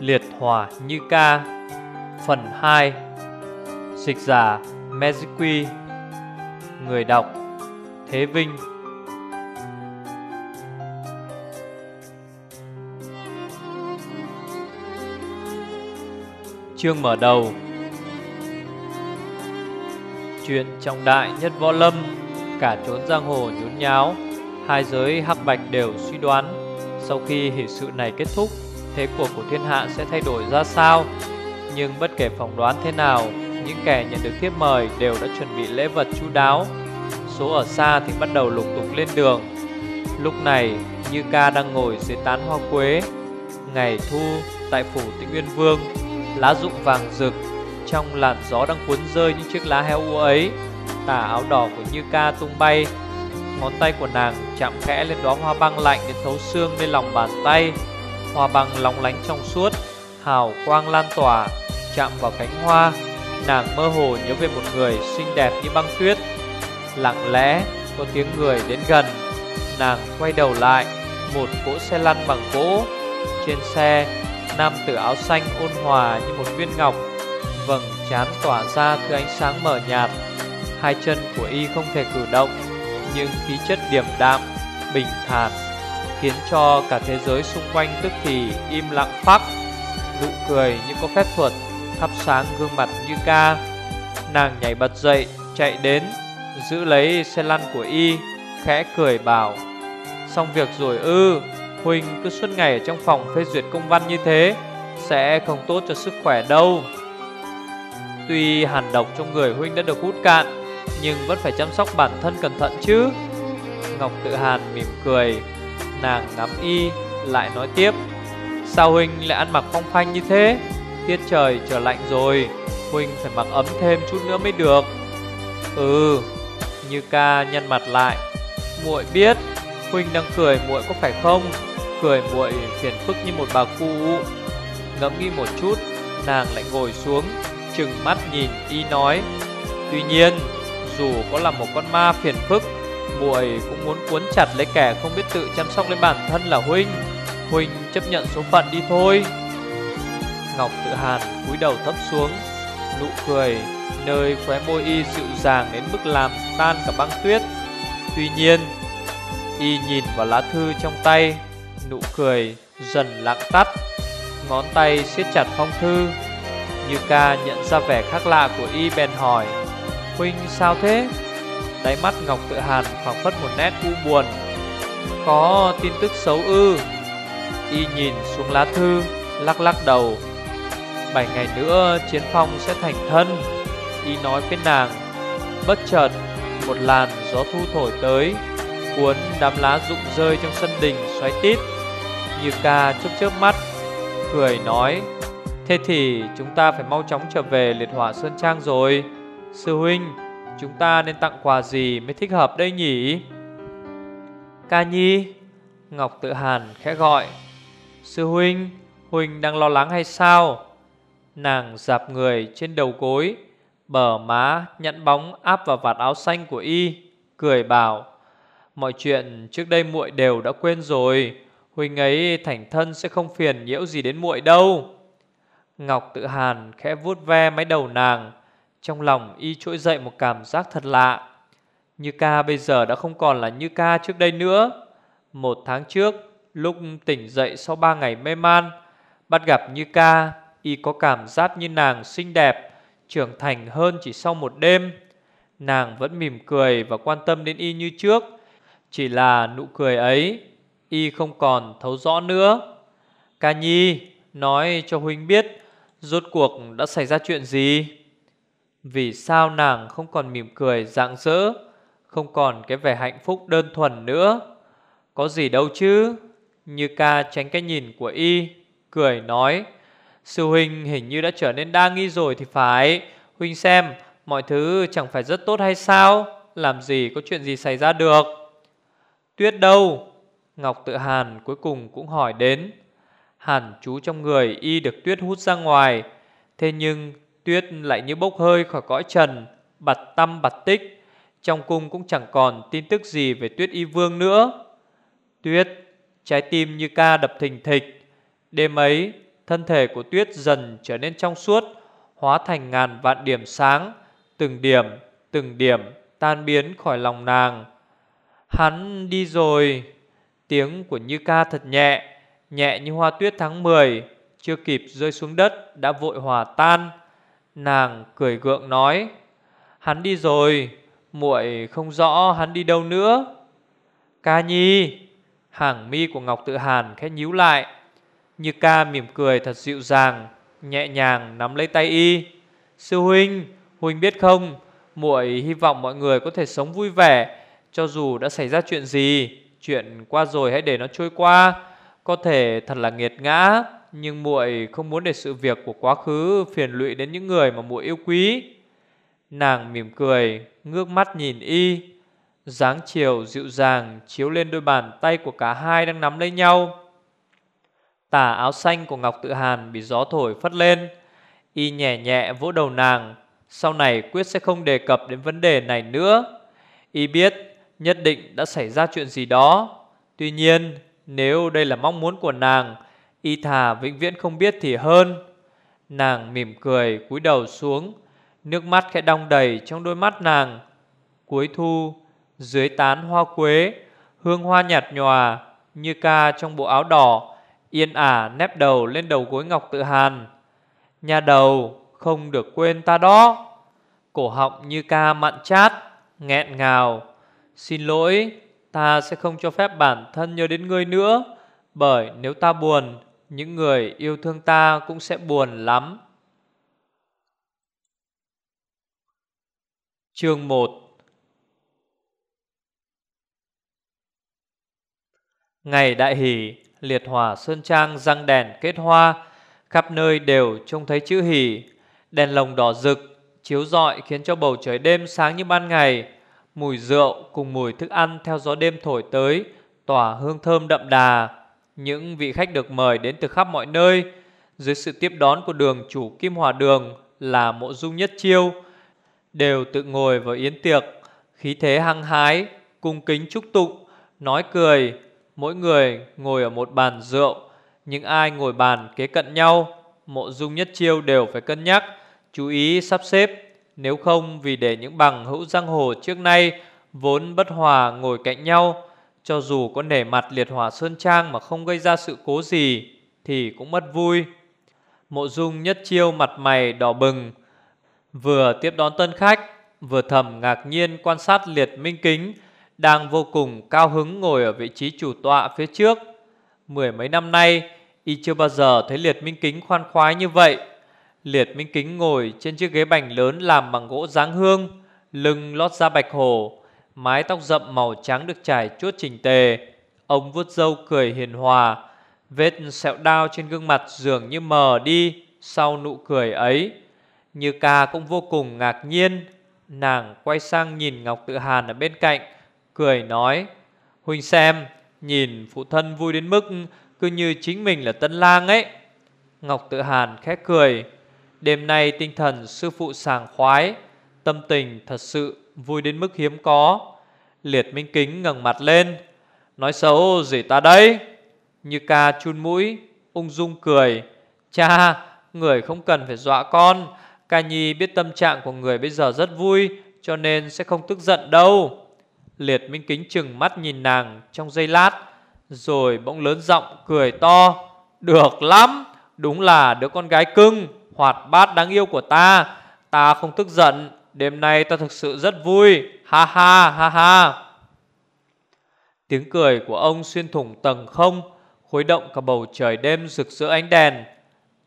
Liệt hỏa như ca. Phần 2 Dịch giả Meziqui Người đọc Thế Vinh. Chương mở đầu. Chuyện trọng đại nhất võ lâm, Cả trốn giang hồ nhốn nháo, Hai giới hắc bạch đều suy đoán. Sau khi hỷ sự này kết thúc Thế cuộc của thiên hạ sẽ thay đổi ra sao? Nhưng bất kể phỏng đoán thế nào, Những kẻ nhận được thiếp mời Đều đã chuẩn bị lễ vật chu đáo. Số ở xa thì bắt đầu lục tục lên đường. Lúc này, Như ca đang ngồi dưới tán hoa quế. Ngày thu, tại phủ tĩnh Nguyên Vương, Lá rụng vàng rực, Trong làn gió đang cuốn rơi những chiếc lá heo u ấy. Tà áo đỏ của Như ca tung bay, Ngón tay của nàng chạm khẽ lên đóa hoa băng lạnh đến thấu xương bên lòng bàn tay. Hoa băng lóng lánh trong suốt, Hào quang lan tỏa, Chạm vào cánh hoa. Nàng mơ hồ nhớ về một người xinh đẹp như băng tuyết. Lặng lẽ, có tiếng người đến gần. Nàng quay đầu lại, Một cỗ xe lăn bằng gỗ. Trên xe, Nam tử áo xanh ôn hòa như một viên ngọc. Vầng trán tỏa ra thứ ánh sáng mờ nhạt. Hai chân của y không thể cử động, Nhưng khí chất điềm đạm, Bình thản khiến cho cả thế giới xung quanh tức thì im lặng phắc. Nụ cười như có phép thuật thắp sáng gương mặt như ca. Nàng nhảy bật dậy, chạy đến, giữ lấy xe lăn của y, khẽ cười bảo: "Xong việc rồi ư? Huynh cứ suốt ngày ở trong phòng phê duyệt công văn như thế sẽ không tốt cho sức khỏe đâu." Tuy hàn độc trong người huynh đã được hút cạn, nhưng vẫn phải chăm sóc bản thân cẩn thận chứ. Ngọc Tự Hàn mỉm cười, Nàng ngắm y, lại nói tiếp, Sao Huynh lại ăn mặc phong phanh như thế? Tiết trời trở lạnh rồi, Huynh phải mặc ấm thêm chút nữa mới được. Ừ Như ca nhăn mặt lại, muội biết, Huynh đang cười muội có phải không? Cười muội phiền phức như một bà cụ Ngẫm nghĩ một chút, Nàng lại ngồi xuống, Trừng mắt nhìn y nói, Tuy nhiên, Dù có là một con ma phiền phức muội cũng muốn cuốn chặt lấy kẻ không biết tự chăm sóc lấy bản thân là huynh. Huynh chấp nhận số phận đi thôi. Ngọc tự hàn cúi đầu thấp xuống, nụ cười nơi khóe môi y dịu dàng đến mức làm tan cả băng tuyết. Tuy nhiên, y nhìn vào lá thư trong tay, nụ cười dần lặng tắt, ngón tay siết chặt phong thư, như ca nhận ra vẻ khác lạ của y bèn hỏi, huynh sao thế? Đáy mắt Ngọc Tự Hàn phảng phất một nét u buồn. Có tin tức xấu ư? Y nhìn xuống lá thư, Lắc lắc đầu. Bảy ngày nữa chiến phong sẽ thành thân. Y nói với nàng, Bất chợt, một làn gió thu thổi tới, Cuốn đám lá rụng rơi trong sân đình xoáy tít, Như ca chớp chớp mắt, Cười nói, Thế thì chúng ta phải mau chóng trở về liệt hỏa Sơn Trang rồi. Sư huynh Chúng ta nên tặng quà gì mới thích hợp đây nhỉ? Ca Nhi, Ngọc tự hàn khẽ gọi Sư huynh Huynh đang lo lắng hay sao? Nàng dạp người trên đầu gối, Bờ má nhẫn bóng áp vào vạt áo xanh của y, Cười bảo, Mọi chuyện trước đây muội đều đã quên rồi Huynh ấy thành thân sẽ không phiền nhiễu gì đến muội đâu Ngọc tự hàn khẽ vuốt ve mái đầu nàng trong lòng y trỗi dậy một cảm giác thật lạ. Như ca bây giờ đã không còn là như ca trước đây nữa. Một tháng trước, Lúc tỉnh dậy sau ba ngày mê man, Bắt gặp như ca, Y có cảm giác như nàng xinh đẹp, Trưởng thành hơn chỉ sau một đêm. Nàng vẫn mỉm cười Và quan tâm đến y như trước, Chỉ là nụ cười ấy, Y không còn thấu rõ nữa. Ca Nhi, Nói cho Huynh biết, Rốt cuộc đã xảy ra chuyện gì? Vì sao nàng không còn mỉm cười, rạng rỡ, Không còn cái vẻ hạnh phúc đơn thuần nữa? Có gì đâu chứ? Như ca tránh cái nhìn của y, Cười nói, Sư huynh hình như đã trở nên đa nghi rồi thì phải. Huynh xem, Mọi thứ chẳng phải rất tốt hay sao? Làm gì có chuyện gì xảy ra được? Tuyết đâu? Ngọc tự hàn cuối cùng cũng hỏi đến. Hàn chú trong người y được tuyết hút ra ngoài. Thế nhưng Tuyết lại như bốc hơi khỏi cõi trần Bặt tâm bặt tích. Trong cung cũng chẳng còn tin tức gì về Tuyết Y Vương nữa. Tuyết Trái tim như ca đập thình thịch. Đêm ấy Thân thể của tuyết dần trở nên trong suốt Hóa thành ngàn vạn điểm sáng. Từng điểm, từng điểm tan biến khỏi lòng nàng. Hắn đi rồi. Tiếng của Như ca thật nhẹ Nhẹ như hoa tuyết tháng 10 Chưa kịp rơi xuống đất Đã vội hòa tan. Nàng cười gượng nói, Hắn đi rồi, muội không rõ hắn đi đâu nữa. Ca nhi, Hàng mi của Ngọc Tự Hàn khẽ nhíu lại, Như ca mỉm cười thật dịu dàng, Nhẹ nhàng nắm lấy tay y. Sư huynh Huynh biết không, muội hy vọng mọi người có thể sống vui vẻ, Cho dù đã xảy ra chuyện gì, Chuyện qua rồi hãy để nó trôi qua, Có thể thật là nghiệt ngã. Nhưng muội không muốn để sự việc của quá khứ Phiền lụy đến những người mà muội yêu quý. Nàng mỉm cười Ngước mắt nhìn y dáng chiều dịu dàng Chiếu lên đôi bàn tay của cả hai đang nắm lấy nhau. Tà áo xanh của Ngọc Tự Hàn Bị gió thổi phất lên. Y nhẹ nhẹ vỗ đầu nàng Sau này quyết sẽ không đề cập đến vấn đề này nữa. Y biết nhất định đã xảy ra chuyện gì đó. Tuy nhiên, nếu đây là mong muốn của nàng, y thà vĩnh viễn không biết thì hơn. Nàng mỉm cười cúi đầu xuống, nước mắt khẽ đong đầy trong đôi mắt nàng. Cuối thu, dưới tán hoa quế, hương hoa nhạt nhòa như ca trong bộ áo đỏ, yên ả nép đầu lên đầu gối ngọc tự hàn. Nhà đầu không được quên ta đó. Cổ họng như ca mặn chát, nghẹn ngào, Xin lỗi, ta sẽ không cho phép bản thân nhớ đến ngươi nữa, bởi nếu ta buồn, những người yêu thương ta cũng sẽ buồn lắm. Chương 1 Ngày đại hỷ, liệt hỏa sơn trang răng đèn kết hoa, khắp nơi đều trông thấy chữ hỷ, đèn lồng đỏ rực chiếu rọi khiến cho bầu trời đêm sáng như ban ngày. Mùi rượu cùng mùi thức ăn theo gió đêm thổi tới Tỏa hương thơm đậm đà những vị khách được mời đến từ khắp mọi nơi. Dưới sự tiếp đón của đường chủ Kim Hòa Đường Là mộ dung nhất chiêu, Đều tự ngồi vào yến tiệc, Khí thế hăng hái, Cung kính chúc tụng, Nói cười. Mỗi người ngồi ở một bàn rượu, Những ai ngồi bàn kế cận nhau, Mộ dung nhất chiêu đều phải cân nhắc, Chú ý sắp xếp. Nếu không, vì để những bằng hữu giang hồ trước nay, Vốn bất hòa ngồi cạnh nhau cho dù có nể mặt liệt hỏa sơn trang Mà không gây ra sự cố gì Thì cũng mất vui. Mộ dung nhất chiêu mặt mày đỏ bừng Vừa tiếp đón tân khách Vừa thầm ngạc nhiên quan sát liệt minh kính Đang vô cùng cao hứng ngồi ở vị trí chủ tọa phía trước. Mười mấy năm nay Y chưa bao giờ thấy liệt minh kính khoan khoái như vậy. Liệt Minh Kính ngồi trên chiếc ghế bành lớn làm bằng gỗ dáng hương, lưng lót da bạch hổ, mái tóc rậm màu trắng được trải chuốt chỉnh tề. Ông vuốt râu cười hiền hòa, vết sẹo đau trên gương mặt dường như mờ đi sau nụ cười ấy. Như ca cũng vô cùng ngạc nhiên, nàng quay sang nhìn Ngọc Tự Hàn ở bên cạnh, cười nói: "Huynh xem, nhìn phụ thân vui đến mức cứ như chính mình là tân lang ấy." Ngọc Tự Hàn khẽ cười, Đêm nay tinh thần sư phụ sàng khoái Tâm tình thật sự vui đến mức hiếm có. Liệt Minh Kính ngẩng mặt lên, Nói xấu gì ta đây? Như ca chun mũi, Ung dung cười. Cha, Người không cần phải dọa con. Ca Nhi biết tâm trạng của người bây giờ rất vui, Cho nên sẽ không tức giận đâu. Liệt Minh Kính chừng mắt nhìn nàng Trong giây lát, Rồi bỗng lớn giọng cười to. Được lắm, Đúng là đứa con gái cưng, hoạt bát đáng yêu của ta. Ta không tức giận Đêm nay ta thực sự rất vui. Ha ha ha ha. Tiếng cười của ông xuyên thủng tầng không, Khuấy động cả bầu trời đêm rực rỡ ánh đèn.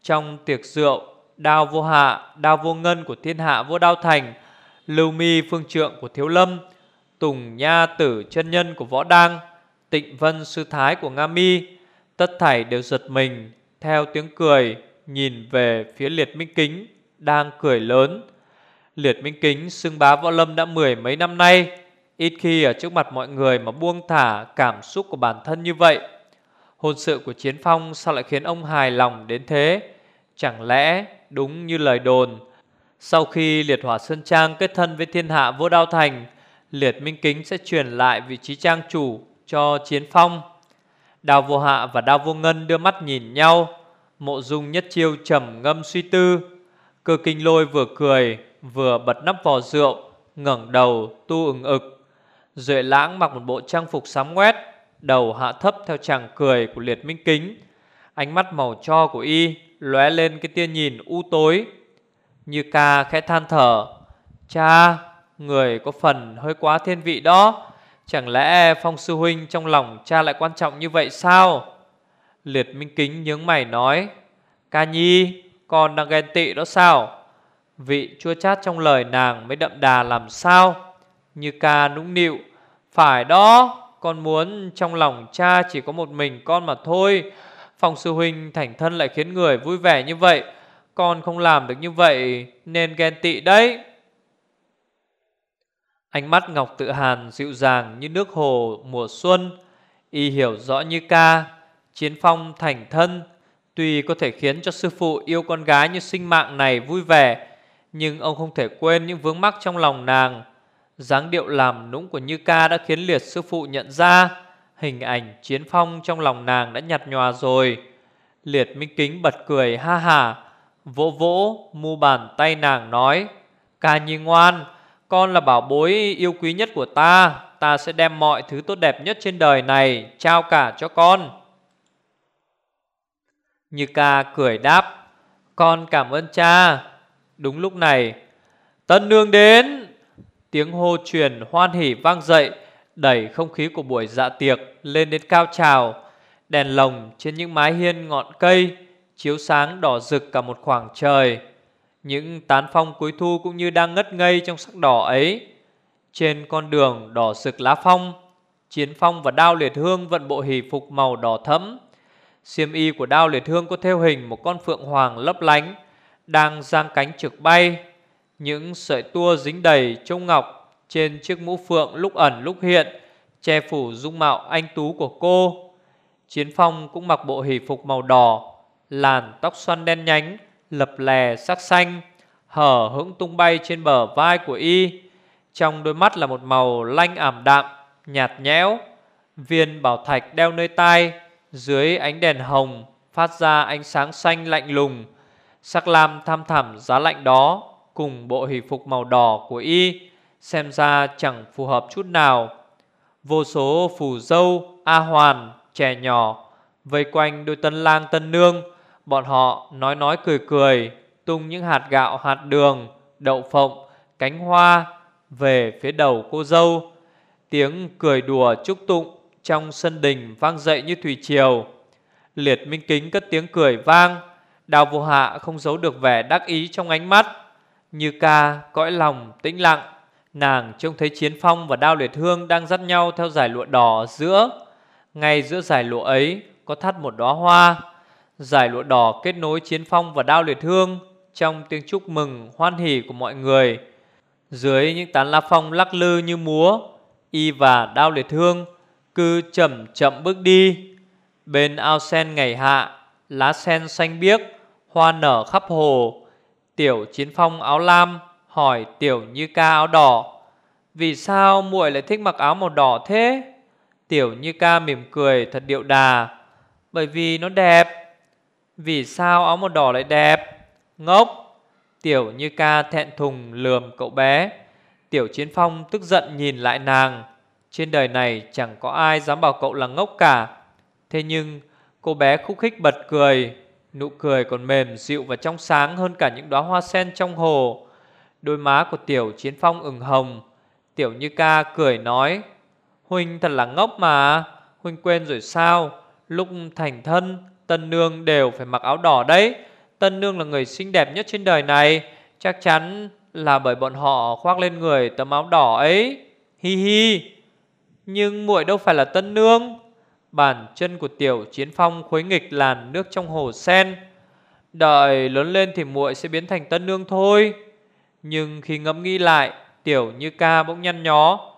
Trong tiệc rượu Đao vô hạ Đao vô ngân của thiên hạ vô đao thành, Lưu mi phương trượng của thiếu lâm, Tùng nha tử chân nhân của võ đăng, Tịnh vân sư thái của Nga mi, Tất thảy đều giật mình, Theo tiếng cười nhìn về phía Liệt Minh Kính đang cười lớn. Liệt Minh Kính xưng bá võ lâm đã mười mấy năm nay, ít khi ở trước mặt mọi người mà buông thả cảm xúc của bản thân như vậy. Hôn sự của Chiến Phong sao lại khiến ông hài lòng đến thế? Chẳng lẽ đúng như lời đồn, sau khi Liệt Hỏa Sơn Trang kết thân với thiên hạ vô đao thành, Liệt Minh Kính sẽ truyền lại vị trí trang chủ cho Chiến Phong. Đào vô hạ và đào vô ngân đưa mắt nhìn nhau Mộ dung nhất chiêu trầm ngâm suy tư Cơ kinh lôi vừa cười Vừa bật nắp vò rượu ngẩng đầu tu ứng ực Duệ lãng mặc một bộ trang phục sám quét Đầu hạ thấp theo chàng cười của liệt minh kính Ánh mắt màu cho của y lóe lên cái tia nhìn u tối Như ca khẽ than thở Cha Người có phần hơi quá thiên vị đó Chẳng lẽ Phong Sư Huynh trong lòng cha lại quan trọng như vậy sao? Liệt Minh Kính nhướng mày nói Ca Nhi, con đang ghen tị đó sao? Vị chua chát trong lời nàng mới đậm đà làm sao? Như ca nũng nịu Phải đó, con muốn trong lòng cha chỉ có một mình con mà thôi. Phong Sư Huynh thành thân lại khiến người vui vẻ như vậy. Con không làm được như vậy nên ghen tị đấy. Ánh mắt Ngọc Tự Hàn dịu dàng như nước hồ mùa xuân Y hiểu rõ như ca. Chiến phong thành thân Tuy có thể khiến cho sư phụ yêu con gái như sinh mạng này vui vẻ nhưng ông không thể quên những vướng mắc trong lòng nàng. Dáng điệu làm nũng của Như ca đã khiến liệt sư phụ nhận ra, Hình ảnh chiến phong trong lòng nàng đã nhạt nhòa rồi. Liệt minh kính bật cười, ha ha, Vỗ vỗ, mu bàn tay nàng nói, Ca nhi ngoan, Con là bảo bối yêu quý nhất của ta Ta sẽ đem mọi thứ tốt đẹp nhất trên đời này Trao cả cho con. Như ca cười đáp, Con cảm ơn cha Đúng lúc này, Tân nương đến, Tiếng hô truyền hoan hỉ vang dậy, Đẩy không khí của buổi dạ tiệc Lên đến cao trào. Đèn lồng trên những mái hiên ngọn cây Chiếu sáng đỏ rực cả một khoảng trời. Những tán phong cuối thu cũng như đang ngất ngây trong sắc đỏ ấy. Trên con đường đỏ rực lá phong, Chiến phong và đao liệt hương vận bộ hỷ phục màu đỏ thẫm. Xiêm y của đao liệt hương có theo hình một con phượng hoàng lấp lánh đang giang cánh trực bay. Những sợi tua dính đầy trông ngọc Trên chiếc mũ phượng lúc ẩn lúc hiện, Che phủ dung mạo anh tú của cô. Chiến phong cũng mặc bộ hỷ phục màu đỏ, Làn tóc xoăn đen nhánh, Lập lè sắc xanh, Hở hững tung bay trên bờ vai của y. Trong đôi mắt là một màu lanh ảm đạm, Nhạt nhẽo. Viên bảo thạch đeo nơi tai, Dưới ánh đèn hồng Phát ra ánh sáng xanh lạnh lùng Sắc lam tham thẳm giá lạnh đó Cùng bộ hỷ phục màu đỏ của y Xem ra chẳng phù hợp chút nào. Vô số phù dâu, A hoàn, trẻ nhỏ Vây quanh đôi tân lang tân nương Bọn họ nói nói cười cười Tung những hạt gạo hạt đường Đậu phộng, cánh hoa Về phía đầu cô dâu. Tiếng cười đùa chúc tụng Trong sân đình vang dậy như thủy triều. Liệt minh kính cất tiếng cười vang. Đào vô hạ không giấu được vẻ đắc ý trong ánh mắt, Như ca, cõi lòng, tĩnh lặng. Nàng trông thấy chiến phong và đao liệt hương Đang dắt nhau theo giải lụa đỏ giữa. Ngay giữa giải lụa ấy Có thắt một đóa hoa. Giải lụa đỏ kết nối chiến phong và đao liệt hương Trong tiếng chúc mừng hoan hỉ của mọi người. Dưới những tán lá phong lắc lư như múa, Y và đao liệt hương Cứ chậm chậm bước đi. Bên ao sen ngày hạ Lá sen xanh biếc, Hoa nở khắp hồ. Tiểu chiến phong áo lam Hỏi tiểu như ca áo đỏ, Vì sao muội lại thích mặc áo màu đỏ thế? Tiểu như ca mỉm cười thật điệu đà, Bởi vì nó đẹp. Vì sao áo màu đỏ lại đẹp? Ngốc. Tiểu như ca thẹn thùng lườm cậu bé. Tiểu chiến phong tức giận nhìn lại nàng, Trên đời này chẳng có ai dám bảo cậu là ngốc cả. Thế nhưng cô bé khúc khích bật cười, Nụ cười còn mềm dịu và trong sáng hơn cả những đóa hoa sen trong hồ. Đôi má của Tiểu Chiến Phong ửng hồng. Tiểu Như Ca cười nói Huynh thật là ngốc mà Huynh quên rồi sao? Lúc thành thân, Tân Nương đều phải mặc áo đỏ đấy. Tân Nương là người xinh đẹp nhất trên đời này. Chắc chắn là bởi bọn họ khoác lên người tấm áo đỏ ấy. Hi hi. Nhưng muội đâu phải là Tân Nương. Bàn chân của Tiểu Chiến Phong khuấy nghịch làn nước trong hồ sen. Đợi lớn lên thì muội sẽ biến thành Tân Nương thôi. Nhưng khi ngẫm nghĩ lại, Tiểu như ca bỗng nhăn nhó.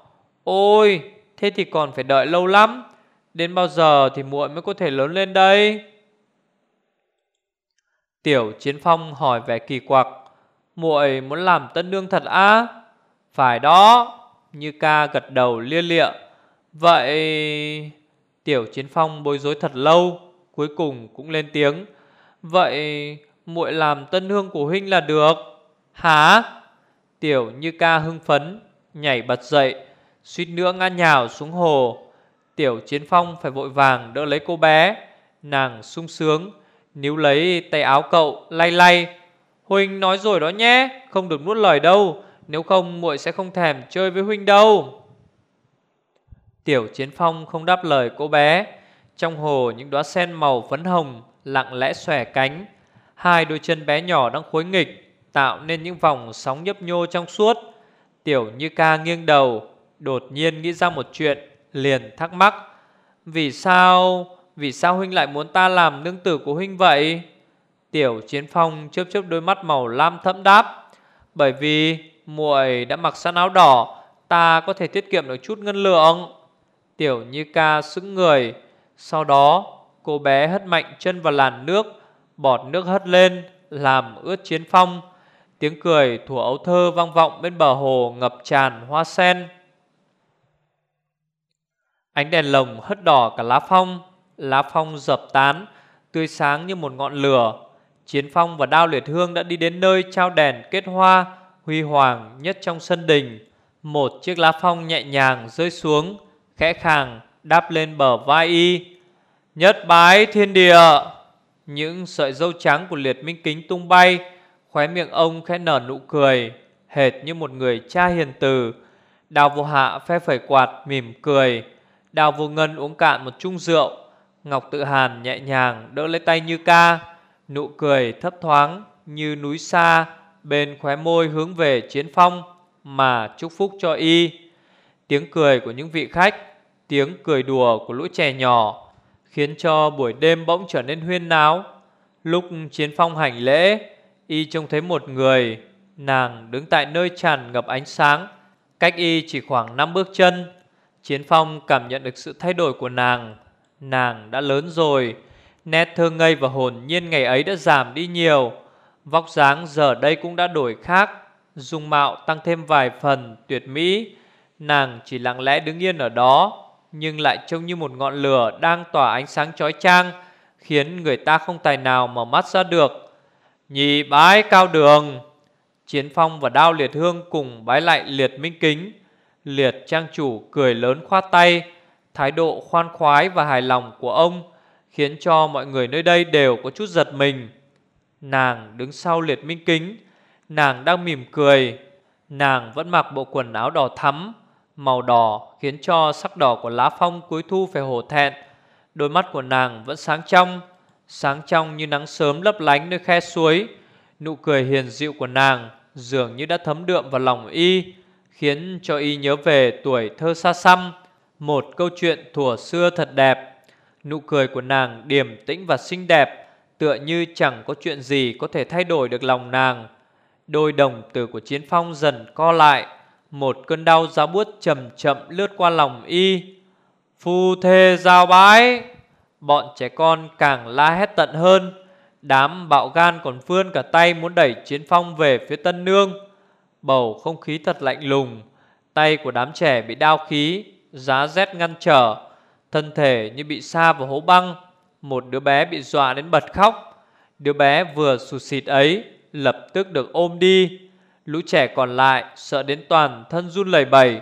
Ôi, thế thì còn phải đợi lâu lắm. Đến bao giờ thì muội mới có thể lớn lên đây? Tiểu Chiến Phong hỏi vẻ kỳ quặc. Muội muốn làm tân nương thật á? Phải đó. Như ca gật đầu lia lịa. Vậy Tiểu Chiến Phong bối rối thật lâu, Cuối cùng cũng lên tiếng. Vậy muội làm tân hương của huynh là được. Hả? Tiểu như ca hưng phấn, Nhảy bật dậy, Suýt nữa ngã nhào xuống hồ. Tiểu chiến phong phải vội vàng đỡ lấy cô bé. Nàng sung sướng, Níu lấy tay áo cậu, lay lay. Huynh nói rồi đó nhé, Không được nuốt lời đâu, Nếu không muội sẽ không thèm chơi với huynh đâu. Tiểu chiến phong không đáp lời cô bé. Trong hồ những đóa sen màu phấn hồng, Lặng lẽ xòe cánh. Hai đôi chân bé nhỏ đang khối nghịch, Tạo nên những vòng sóng nhấp nhô trong suốt. Tiểu như ca nghiêng đầu, Đột nhiên nghĩ ra một chuyện, Liền thắc mắc. Vì sao Vì sao huynh lại muốn ta làm nương tử của huynh vậy? Tiểu chiến phong chớp chớp đôi mắt màu lam thẫm đáp. Bởi vì muội đã mặc sẵn áo đỏ, Ta có thể tiết kiệm được chút ngân lượng. Tiểu như ca sững người. Sau đó, cô bé hất mạnh chân vào làn nước, Bọt nước hất lên, Làm ướt chiến phong. Tiếng cười thủa ấu thơ vang vọng bên bờ hồ ngập tràn hoa sen. Ánh đèn lồng hất đỏ cả lá phong. Lá phong dập tán, Tươi sáng như một ngọn lửa. Chiến phong và đao liệt hương đã đi đến nơi trao đèn kết hoa, Huy hoàng nhất trong sân đình. Một chiếc lá phong nhẹ nhàng rơi xuống. Khẽ khàng đáp lên bờ vai y, Nhất bái thiên địa. Những sợi dâu trắng của liệt minh kính tung bay, Khóe miệng ông khẽ nở nụ cười, Hệt như một người cha hiền từ. Đào vô hạ phe phẩy quạt mỉm cười, Đào vô ngân uống cạn một chung rượu. Ngọc tự hàn nhẹ nhàng đỡ lấy tay như ca, Nụ cười thấp thoáng như núi xa Bên khóe môi hướng về chiến phong Mà chúc phúc cho y. Tiếng cười của những vị khách, Tiếng cười đùa của lũ trẻ nhỏ, Khiến cho buổi đêm bỗng trở nên huyên náo. Lúc chiến phong hành lễ, Y trông thấy một người, Nàng đứng tại nơi tràn ngập ánh sáng. Cách y chỉ khoảng 5 bước chân, Chiến phong cảm nhận được sự thay đổi của nàng. Nàng đã lớn rồi, Nét thơ ngây và hồn nhiên ngày ấy đã giảm đi nhiều. Vóc dáng giờ đây cũng đã đổi khác, Dung mạo tăng thêm vài phần tuyệt mỹ. Nàng chỉ lặng lẽ đứng yên ở đó, Nhưng lại trông như một ngọn lửa đang tỏa ánh sáng chói chang, Khiến người ta không tài nào mở mắt ra được. Nhị bái cao đường. Chiến phong và đao liệt hương cùng bái lại liệt minh kính. Liệt trang chủ cười lớn khoát tay. Thái độ khoan khoái và hài lòng của ông Khiến cho mọi người nơi đây đều có chút giật mình. Nàng đứng sau liệt minh kính. Nàng đang mỉm cười. Nàng vẫn mặc bộ quần áo đỏ thắm. Màu đỏ khiến cho sắc đỏ của lá phong cuối thu phải hổ thẹn. Đôi mắt của nàng vẫn sáng trong Sáng trong như nắng sớm lấp lánh nơi khe suối. Nụ cười hiền dịu của nàng Dường như đã thấm đượm vào lòng y, Khiến cho y nhớ về tuổi thơ xa xăm, Một câu chuyện thủa xưa thật đẹp. Nụ cười của nàng điềm tĩnh và xinh đẹp, Tựa như chẳng có chuyện gì có thể thay đổi được lòng nàng. Đôi đồng tử của chiến phong dần co lại một cơn đau giá buốt chậm chậm lướt qua lòng y. Phu thê giao bái. Bọn trẻ con càng la hét tận hơn. Đám bạo gan còn vươn cả tay muốn đẩy chiến phong về phía tân nương. Bầu không khí thật lạnh lùng. Tay của đám trẻ bị đau khí, Giá rét ngăn trở. Thân thể như bị sa vào hố băng. Một đứa bé bị dọa đến bật khóc. Đứa bé vừa sụt xịt ấy Lập tức được ôm đi. Lũ trẻ còn lại sợ đến toàn thân run lẩy bẩy.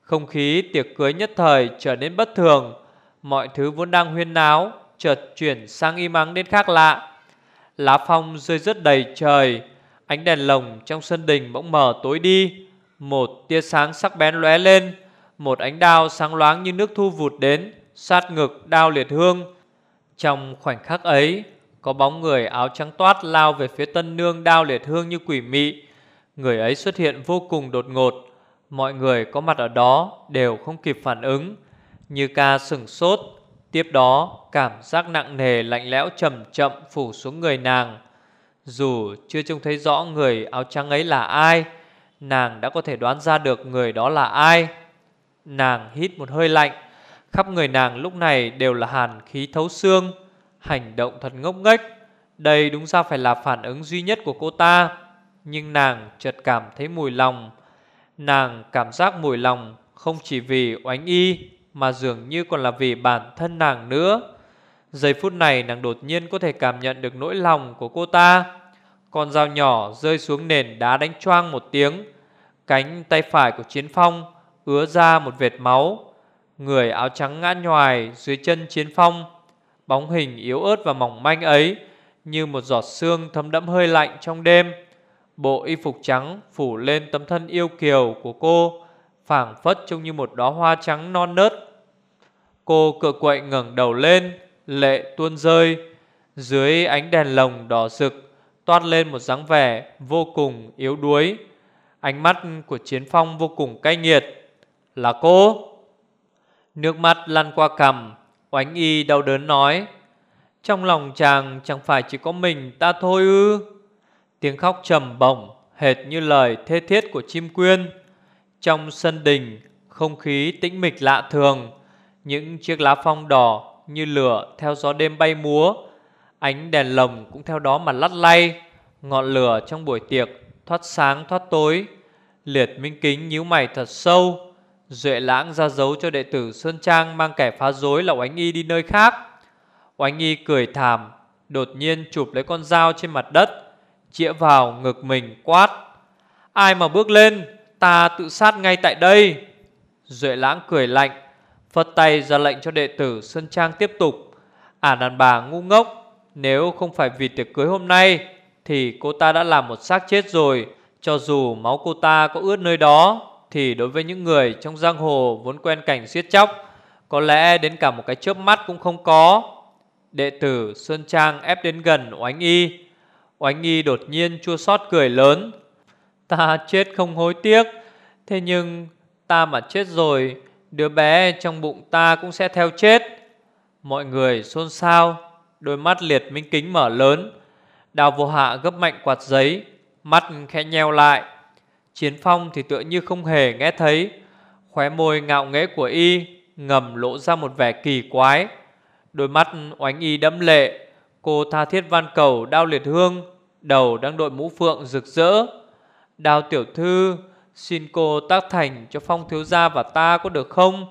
Không khí tiệc cưới nhất thời trở nên bất thường. Mọi thứ vốn đang huyên náo, Chợt chuyển sang im ắng đến khác lạ. Lá phong rơi rất đầy trời, Ánh đèn lồng trong sân đình bỗng mờ tối đi. Một tia sáng sắc bén lóe lên, Một ánh đao sáng loáng như nước thu vụt đến, Sát ngực đao liệt hương. Trong khoảnh khắc ấy, Có bóng người áo trắng toát lao về phía tân nương đao liệt hương như quỷ mị. Người ấy xuất hiện vô cùng đột ngột. Mọi người có mặt ở đó đều không kịp phản ứng. Như ca sừng sốt, Tiếp đó cảm giác nặng nề lạnh lẽo chậm chậm phủ xuống người nàng. Dù chưa trông thấy rõ người áo trắng ấy là ai, Nàng đã có thể đoán ra được người đó là ai. Nàng hít một hơi lạnh. Khắp người nàng lúc này đều là hàn khí thấu xương, Hành động thật ngốc nghếch. Đây đúng ra phải là phản ứng duy nhất của cô ta. Nhưng nàng chợt cảm thấy mùi lòng. Nàng cảm giác mùi lòng Không chỉ vì oánh y, Mà dường như còn là vì bản thân nàng nữa. Giây phút này nàng đột nhiên có thể cảm nhận được nỗi lòng của cô ta. Con dao nhỏ rơi xuống nền đá đánh choang một tiếng. Cánh tay phải của Chiến Phong ứa ra một vệt máu. Người áo trắng ngã nhoài dưới chân Chiến Phong. Bóng hình yếu ớt và mỏng manh ấy, Như một giọt sương thấm đẫm hơi lạnh trong đêm. Bộ y phục trắng phủ lên tấm thân yêu kiều của cô, phảng phất trông như một đóa hoa trắng non nớt. Cô cựa quậy ngẩng đầu lên, Lệ tuôn rơi, Dưới ánh đèn lồng đỏ rực, Toát lên một dáng vẻ vô cùng yếu đuối. Ánh mắt của Chiến Phong vô cùng cay nghiệt. Là cô? Nước mắt lăn qua cằm, Oánh y đau đớn nói. Trong lòng chàng chẳng phải chỉ có mình ta thôi ư? Tiếng khóc trầm bổng Hệt như lời thê thiết của chim quyên. Trong sân đình, Không khí tĩnh mịch lạ thường. Những chiếc lá phong đỏ Như lửa theo gió đêm bay múa. Ánh đèn lồng cũng theo đó mà lắt lay. Ngọn lửa trong buổi tiệc Thoát sáng thoát tối. Liệt Minh Kính nhíu mày thật sâu. Duệ lãng ra dấu cho đệ tử Sơn Trang Mang kẻ phá rối là Oánh Y đi nơi khác. Oánh Y cười thảm, Đột nhiên chụp lấy con dao trên mặt đất. Chĩa vào ngực mình quát, Ai mà bước lên, Ta tự sát ngay tại đây. Duệ lãng cười lạnh Phật tay ra lệnh cho đệ tử Sơn Trang tiếp tục Ả đàn bà ngu ngốc, Nếu không phải vì tiệc cưới hôm nay, Thì cô ta đã làm một xác chết rồi, Cho dù máu cô ta có ướt nơi đó, Thì đối với những người trong giang hồ Vốn quen cảnh giết chóc, Có lẽ đến cả một cái chớp mắt cũng không có. Đệ tử Sơn Trang ép đến gần oánh y Oánh y đột nhiên chua xót cười lớn. Ta chết không hối tiếc, Thế nhưng ta mà chết rồi, Đứa bé trong bụng ta cũng sẽ theo chết. Mọi người xôn xao, Đôi mắt liệt minh kính mở lớn. Đào vô hạ gấp mạnh quạt giấy, Mắt khẽ nheo lại. Chiến phong thì tựa như không hề nghe thấy. Khóe môi ngạo nghễ của y Ngầm lộ ra một vẻ kỳ quái. Đôi mắt oánh y đẫm lệ, Cô tha thiết van cầu đao liệt hương. Đầu đang đội mũ phượng rực rỡ. Đào tiểu thư, Xin cô tác thành cho phong thiếu gia và ta có được không?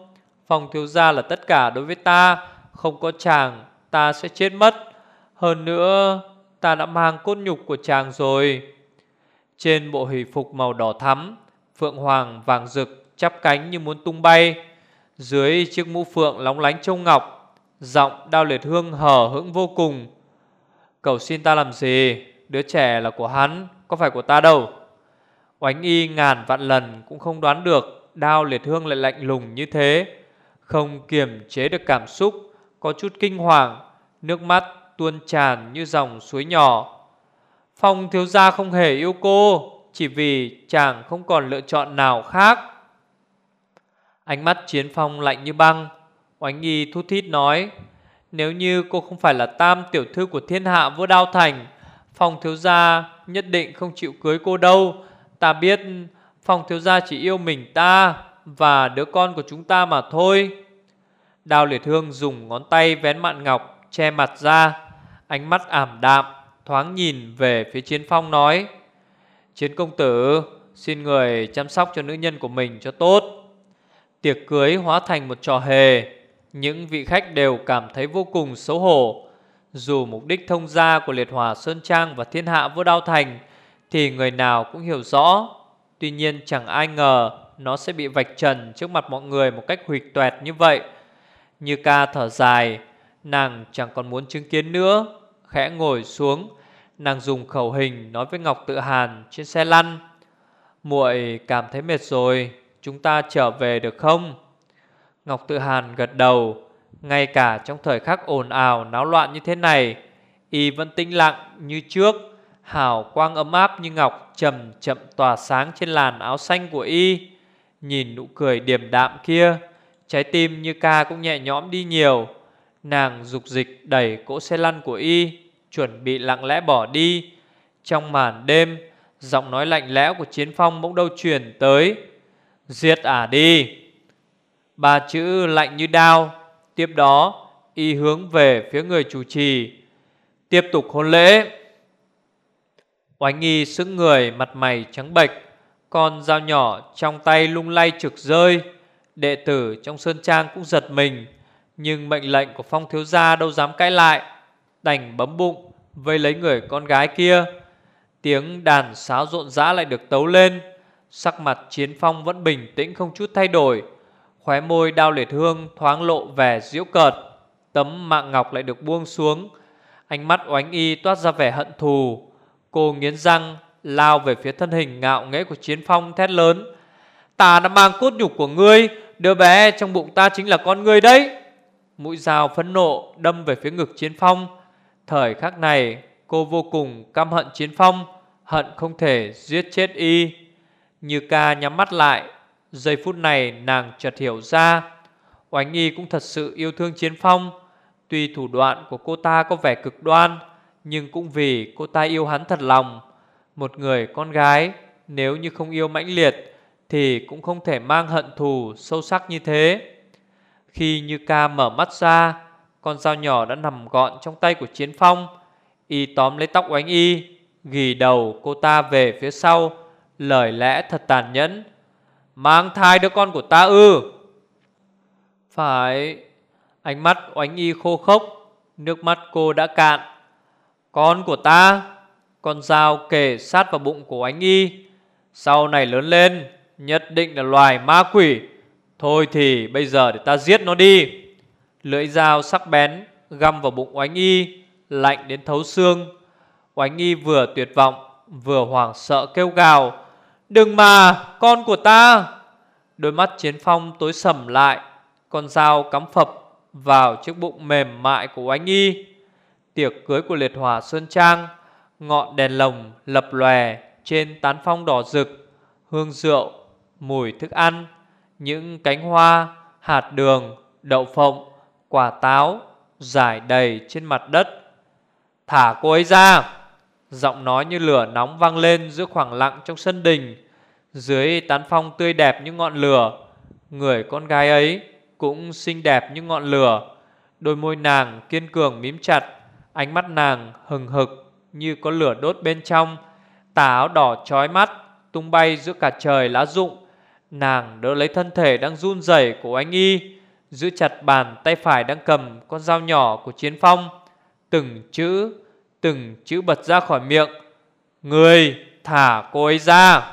Phong thiếu gia là tất cả đối với ta, Không có chàng, ta sẽ chết mất. Hơn nữa, ta đã mang cốt nhục của chàng rồi. Trên bộ hỷ phục màu đỏ thắm, Phượng hoàng vàng rực, chắp cánh như muốn tung bay. Dưới chiếc mũ phượng lóng lánh trông ngọc, Giọng đao liệt hương hở hững vô cùng. Cầu xin ta làm gì? Đứa trẻ là của hắn, Có phải của ta đâu. Oánh y ngàn vạn lần cũng không đoán được Đao liệt hương lại lạnh lùng như thế. Không kiềm chế được cảm xúc, Có chút kinh hoàng, Nước mắt tuôn tràn như dòng suối nhỏ. Phong thiếu gia không hề yêu cô, Chỉ vì chàng không còn lựa chọn nào khác. Ánh mắt chiến phong lạnh như băng, Oánh y thút thít nói, Nếu như cô không phải là tam tiểu thư của thiên hạ vua đao thành Phong thiếu gia nhất định không chịu cưới cô đâu. Ta biết Phong thiếu gia chỉ yêu mình ta Và đứa con của chúng ta mà thôi. Đào liệt hương dùng ngón tay vén mạn ngọc Che mặt ra. Ánh mắt ảm đạm, Thoáng nhìn về phía chiến phong nói, Chiến công tử, Xin người chăm sóc cho nữ nhân của mình cho tốt. Tiệc cưới hóa thành một trò hề. Những vị khách đều cảm thấy vô cùng xấu hổ. Dù mục đích thông gia của liệt hòa Sơn Trang và thiên hạ vô đao thành thì người nào cũng hiểu rõ. Tuy nhiên chẳng ai ngờ nó sẽ bị vạch trần trước mặt mọi người một cách huyệt toẹt như vậy. Như ca thở dài, nàng chẳng còn muốn chứng kiến nữa. Khẽ ngồi xuống, nàng dùng khẩu hình nói với Ngọc Tự Hàn trên xe lăn. muội cảm thấy mệt rồi, chúng ta trở về được không? Ngọc Tự Hàn gật đầu, ngay cả trong thời khắc ồn ào náo loạn như thế này, y vẫn tĩnh lặng như trước Hào quang ấm áp như ngọc chậm chậm tỏa sáng trên làn áo xanh của y. Nhìn nụ cười điềm đạm kia, trái tim như ca cũng nhẹ nhõm đi nhiều. Nàng dục dịch đẩy cỗ xe lăn của y, chuẩn bị lặng lẽ bỏ đi. Trong màn đêm, giọng nói lạnh lẽo của chiến phong bỗng đâu truyền tới. Giết ả đi. Ba chữ lạnh như đao. Tiếp đó, y hướng về phía người chủ trì. Tiếp tục hôn lễ. Oánh nghi sững người mặt mày trắng bệch Con dao nhỏ trong tay lung lay trực rơi. Đệ tử trong sơn trang cũng giật mình Nhưng mệnh lệnh của phong thiếu gia đâu dám cãi lại. Đành bấm bụng Vây lấy người con gái kia. Tiếng đàn sáo rộn rã lại được tấu lên. Sắc mặt chiến phong vẫn bình tĩnh không chút thay đổi. Khóe môi đao liệt hương, thoáng lộ vẻ diễu cợt. Tấm mạng ngọc lại được buông xuống. Ánh mắt oánh y toát ra vẻ hận thù. Cô nghiến răng, Lao về phía thân hình ngạo nghễ của chiến phong thét lớn. Ta đã mang cốt nhục của ngươi, Đứa bé trong bụng ta chính là con ngươi đấy. Mũi dao phẫn nộ đâm về phía ngực chiến phong. Thời khắc này, cô vô cùng căm hận chiến phong, Hận không thể giết chết y. Như ca nhắm mắt lại Giây phút này nàng chợt hiểu ra Oánh y cũng thật sự yêu thương chiến phong. Tuy thủ đoạn của cô ta có vẻ cực đoan, Nhưng cũng vì cô ta yêu hắn thật lòng. Một người con gái, Nếu như không yêu mãnh liệt, Thì cũng không thể mang hận thù sâu sắc như thế. Khi Như ca mở mắt ra, Con dao nhỏ đã nằm gọn trong tay của Chiến Phong. Y tóm lấy tóc oánh y Ghi đầu cô ta về phía sau, Lời lẽ thật tàn nhẫn. Mang thai đứa con của ta ư? Phải. Ánh mắt oánh y khô khốc, Nước mắt cô đã cạn. Con của ta, Con dao kề sát vào bụng của oánh y. Sau này lớn lên, Nhất định là loài ma quỷ. Thôi thì bây giờ để ta giết nó đi. Lưỡi dao sắc bén Găm vào bụng oánh y, Lạnh đến thấu xương. Oánh y vừa tuyệt vọng, Vừa hoảng sợ kêu gào. Đừng mà con của ta. Đôi mắt chiến phong tối sầm lại Con dao cắm phập vào chiếc bụng mềm mại của oánh y. Tiệc cưới của liệt hỏa Sơn Trang Ngọn đèn lồng lập lòe trên tán phong đỏ rực Hương rượu, mùi thức ăn Những cánh hoa, hạt đường, đậu phộng, quả táo Giải đầy trên mặt đất. Thả cô ấy ra. Giọng nói như lửa nóng vang lên giữa khoảng lặng trong sân đình Dưới tán phong tươi đẹp như ngọn lửa Người con gái ấy cũng xinh đẹp như ngọn lửa. Đôi môi nàng kiên cường mím chặt, ánh mắt nàng hừng hực như có lửa đốt bên trong. Tà áo đỏ trói mắt, tung bay giữa cả trời lá rụng. Nàng đỡ lấy thân thể đang run rẩy của anh y, giữ chặt bàn tay phải đang cầm con dao nhỏ của chiến phong. Từng chữ, từng chữ bật ra khỏi miệng. Người thả cô ấy ra.